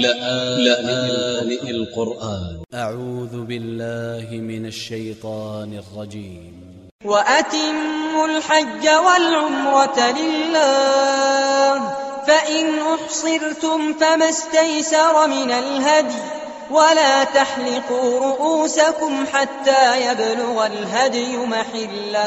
لآن القرآن. أ ع و ذ ب ا ل ل ه من ا ل ش ي ط ا ن ا ل ج ي م وأتموا الحج والعمرة لله فإن أحصرتم فما استيسر من الهدي ولا تحلقوا رؤوسكم حتى يبلغ الهدي محلة.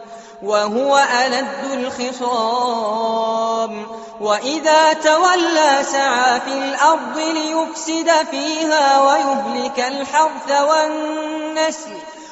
وهو ألد الخصام. وإذا تولى سعى في الأرض ليفسد فيها ويهلك الحرث والنسل.